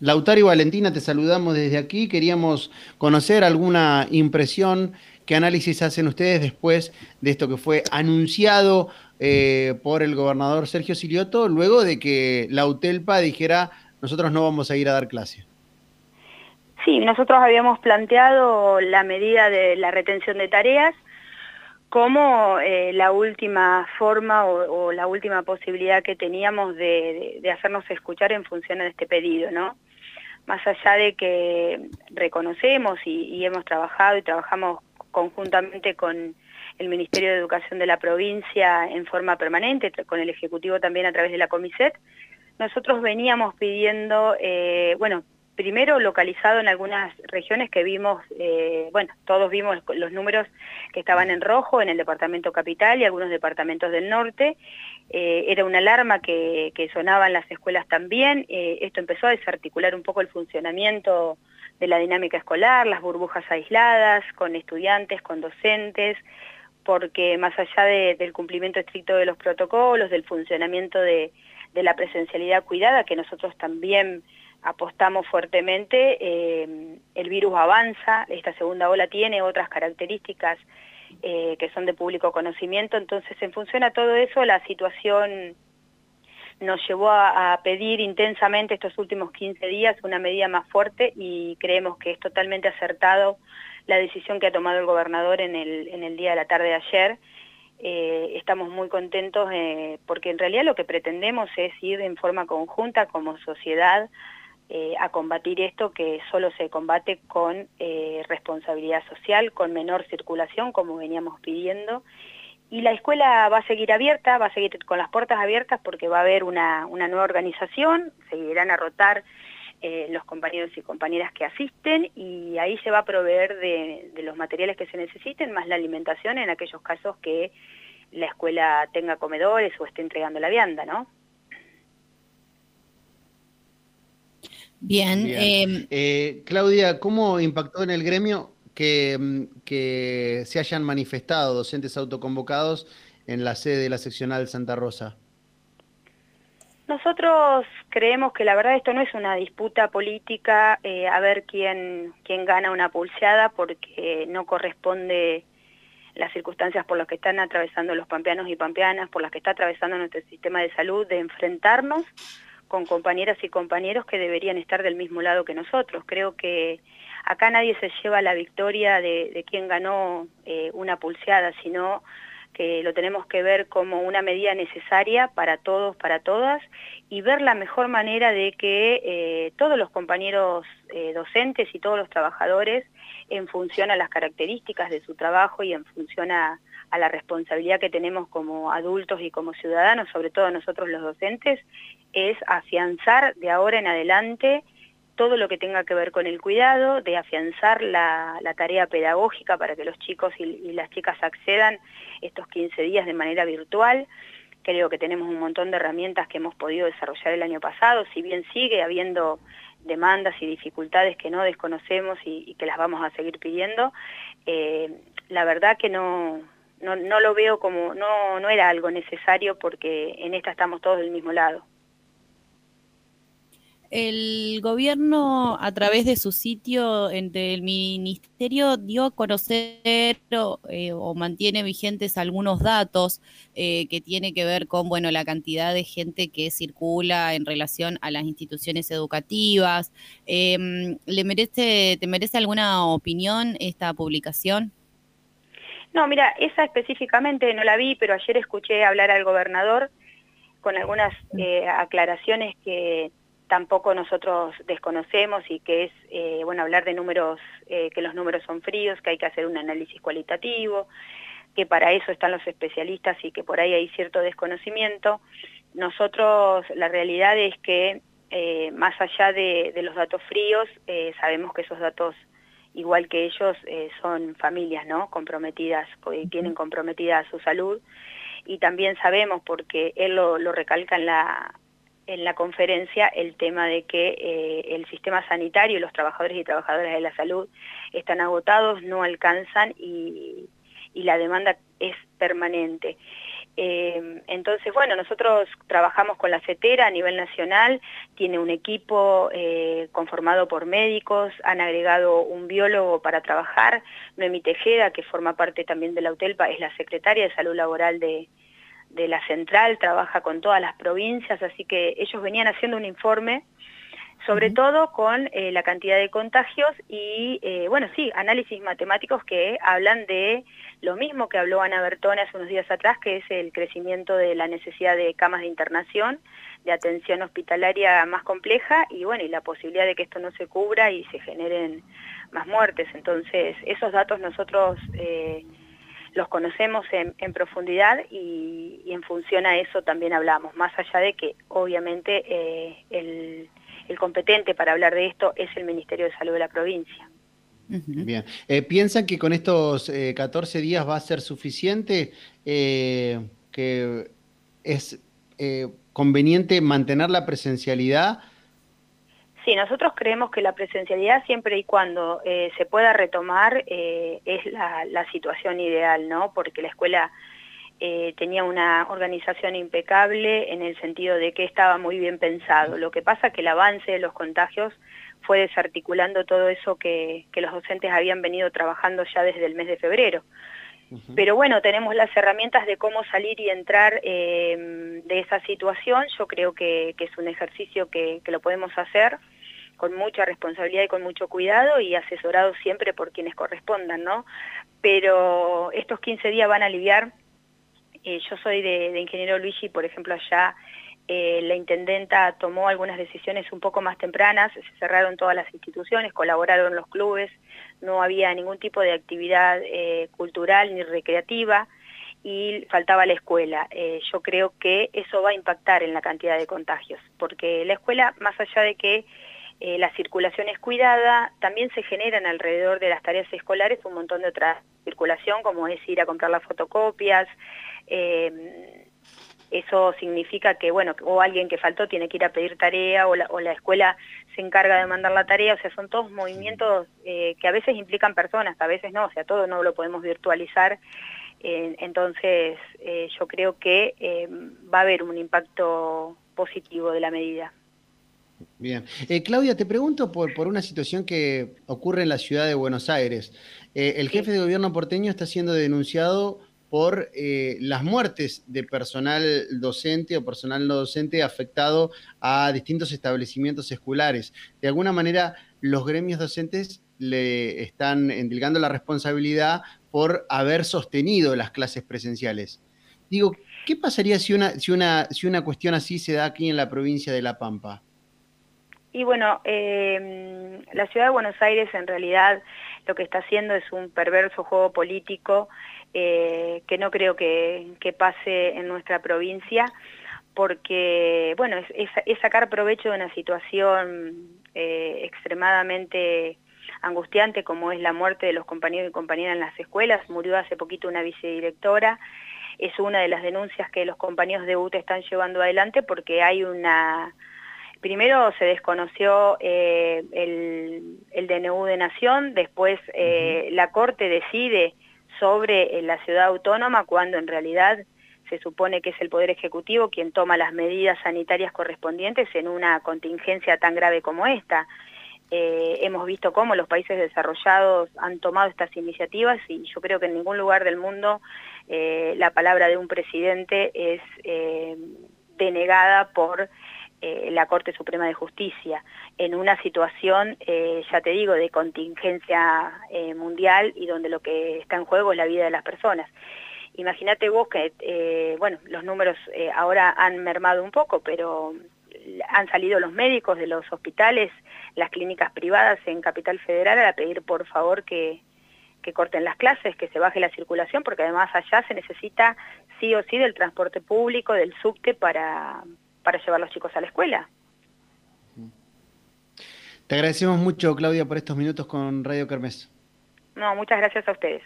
Lautaro y Valentina, te saludamos desde aquí. Queríamos conocer alguna impresión, qué análisis hacen ustedes después de esto que fue anunciado eh, por el gobernador Sergio Silioto, luego de que la UTELPA dijera nosotros no vamos a ir a dar clase. Sí, nosotros habíamos planteado la medida de la retención de tareas como eh, la última forma o, la última posibilidad que teníamos de, hacernos escuchar en función de este pedido, ¿no? Más allá de que reconocemos y, hemos trabajado y trabajamos conjuntamente con el Ministerio de Educación de la provincia en forma permanente, con el Ejecutivo también a través de la Comiset, nosotros veníamos pidiendo, eh, bueno, primero localizado en algunas regiones que vimos, eh, bueno, todos vimos los números que estaban en rojo en el departamento capital y algunos departamentos del norte. Eh, era una alarma que, sonaba en las escuelas también. Eh, esto empezó a desarticular un poco el funcionamiento de la dinámica escolar, las burbujas aisladas, con estudiantes, con docentes, porque más allá del cumplimiento estricto de los protocolos, del funcionamiento de la presencialidad cuidada, que nosotros también apostamos fuertemente, eh, el virus avanza, esta segunda ola tiene otras características eh, que son de público conocimiento, entonces en función a todo eso la situación nos llevó a, pedir intensamente estos últimos 15 días una medida más fuerte y creemos que es totalmente acertado la decisión que ha tomado el gobernador en el, día de la tarde de ayer. Eh, estamos muy contentos porque en realidad lo que pretendemos es ir en forma conjunta como sociedad eh, a combatir esto que solo se combate con eh, responsabilidad social, con menor circulación, como veníamos pidiendo. Y la escuela va a seguir abierta, va a seguir con las puertas abiertas porque va a haber una, nueva organización, seguirán a rotar eh, los compañeros y compañeras que asisten y ahí se va a proveer de, de, los materiales que se necesiten, más la alimentación en aquellos casos que la escuela tenga comedores o esté entregando la vianda, ¿no? Bien. Em, eh, Claudia, ¿cómo impactó en el gremio que, mm, que, se hayan manifestado docentes autoconvocados en la sede de la seccional Santa Rosa? Nosotros creemos que la verdad esto no es una disputa política eh, a ver quién, quién gana una pulseada porque no corresponde las circunstancias por las que están atravesando los pampeanos y pampeanas, por las que está atravesando nuestro sistema de salud, de enfrentarnos con compañeras y compañeros que deberían estar del mismo lado que nosotros. Creo que acá nadie se lleva la victoria de, de quien ganó eh, una pulseada, sino que lo tenemos que ver como una medida necesaria para todos, para todas, y ver la mejor manera de que eh, todos los compañeros eh, docentes y todos los trabajadores, en función a las características de su trabajo y en función a, a la responsabilidad que tenemos como adultos y como ciudadanos, sobre todo nosotros los docentes, es afianzar de ahora en adelante todo lo que tenga que ver con el cuidado, de afianzar la, tarea pedagógica para que los chicos y, las chicas accedan estos 15 días de manera virtual. Creo que tenemos un montón de herramientas que hemos podido desarrollar el año pasado, si bien sigue habiendo demandas y dificultades que no desconocemos y, que las vamos a seguir pidiendo, eh, la verdad que no, no, no lo veo como, no, no era algo necesario porque en esta estamos todos del mismo lado. El gobierno, a través de su sitio del ministerio, dio a conocer eh, o, mantiene vigentes algunos datos eh, que tiene que ver con bueno la cantidad de gente que circula en relación a las instituciones educativas. Em, ¿Le merece, te merece alguna opinión esta publicación? No, mira, esa específicamente no la vi, pero ayer escuché hablar al gobernador con algunas eh, aclaraciones que tampoco nosotros desconocemos y que es, eh, bueno, hablar de números, eh, que los números son fríos, que hay que hacer un análisis cualitativo, que para eso están los especialistas y que por ahí hay cierto desconocimiento. Nosotros, la realidad es que eh, más allá de, los datos fríos, sabemos que esos datos, igual que ellos, son familias, ¿no?, comprometidas, tienen comprometida su salud, y también sabemos, porque él lo, lo recalca en la, en la conferencia el tema de que eh, el sistema sanitario y los trabajadores y trabajadoras de la salud están agotados, no alcanzan y, la demanda es permanente. Eh, entonces, bueno, nosotros trabajamos con la CETERA a nivel nacional, tiene un equipo eh, conformado por médicos, han agregado un biólogo para trabajar, Noemi Tejeda, que forma parte también de la UTELPA, es la secretaria de Salud Laboral de, de la Central, trabaja con todas las provincias, así que ellos venían haciendo un informe sobre todo con eh, la cantidad de contagios y, eh, bueno, sí, análisis matemáticos que hablan de lo mismo que habló Ana Bertone hace unos días atrás, que es el crecimiento de la necesidad de camas de internación, de atención hospitalaria más compleja y, bueno, y la posibilidad de que esto no se cubra y se generen más muertes. Entonces, esos datos nosotros... Eh, los conocemos en, profundidad y, en función a eso también hablamos, más allá de que obviamente el, el competente para hablar de esto es el Ministerio de Salud de la provincia. Bien. Eh, ¿Piensan que con estos 14 eh, días va a ser suficiente? Eh, ¿Que es conveniente mantener la presencialidad? Sí, nosotros creemos que la presencialidad siempre y cuando se pueda retomar es la, la, situación ideal, ¿no? Porque la escuela eh, tenía una organización impecable en el sentido de que estaba muy bien pensado. Lo que pasa es que el avance de los contagios fue desarticulando todo eso que, los docentes habían venido trabajando ya desde el mes de febrero. Pero bueno, tenemos las herramientas de cómo salir y entrar eh, de esa situación. Yo creo que, es un ejercicio que, que, lo podemos hacer con mucha responsabilidad y con mucho cuidado y asesorado siempre por quienes correspondan, ¿no? Pero estos 15 días van a aliviar eh, yo soy de, Ingeniero Luigi, por ejemplo, allá eh, la intendenta tomó algunas decisiones un poco más tempranas, se cerraron todas las instituciones, colaboraron los clubes, no había ningún tipo de actividad eh, cultural ni recreativa y faltaba la escuela. yo creo que eso va a impactar en la cantidad de contagios, porque la escuela, más allá de que la circulación es cuidada, también se generan alrededor de las tareas escolares un montón de otra circulación, como es ir a comprar las fotocopias, eh, eso significa que, bueno, o alguien que faltó tiene que ir a pedir tarea o la, o la escuela se encarga de mandar la tarea, o sea, son todos movimientos eh, que a veces implican personas, a veces no, o sea, todo no lo podemos virtualizar, eh, entonces yo creo que va a haber un impacto positivo de la medida. Bien. Claudia, te pregunto por, por una situación que ocurre en la ciudad de Buenos Aires. el jefe de gobierno porteño está siendo denunciado por eh, las muertes de personal docente o personal no docente afectado a distintos establecimientos escolares. De alguna manera, los gremios docentes le están endilgando la responsabilidad por haber sostenido las clases presenciales. Digo, ¿qué pasaría si una, si una, si una cuestión así se da aquí en la provincia de La Pampa? Y bueno, em, la ciudad de Buenos Aires en realidad lo que está haciendo es un perverso juego político eh, que no creo que, pase en nuestra provincia, porque, bueno, es, sacar provecho de una situación eh, extremadamente angustiante como es la muerte de los compañeros y compañeras en las escuelas. Murió hace poquito una vicedirectora. Es una de las denuncias que los compañeros de UTE están llevando adelante porque hay una... Primero se desconoció eh, el, DNU de Nación, después la Corte decide sobre eh, la ciudad autónoma cuando en realidad se supone que es el Poder Ejecutivo quien toma las medidas sanitarias correspondientes en una contingencia tan grave como esta. Eh, hemos visto cómo los países desarrollados han tomado estas iniciativas y yo creo que en ningún lugar del mundo eh, la palabra de un presidente es denegada por eh, la Corte Suprema de Justicia en una situación, eh, ya te digo, de contingencia eh, mundial y donde lo que está en juego es la vida de las personas. Imagínate vos que, bueno, los números ahora han mermado un poco, pero han salido los médicos de los hospitales, las clínicas privadas en Capital Federal a pedir por favor que, que corten las clases, que se baje la circulación, porque además allá se necesita sí o sí del transporte público, del subte para, para llevar a los chicos a la escuela. Te agradecemos mucho, Claudia, por estos minutos con Radio Kermés. No, muchas gracias a ustedes.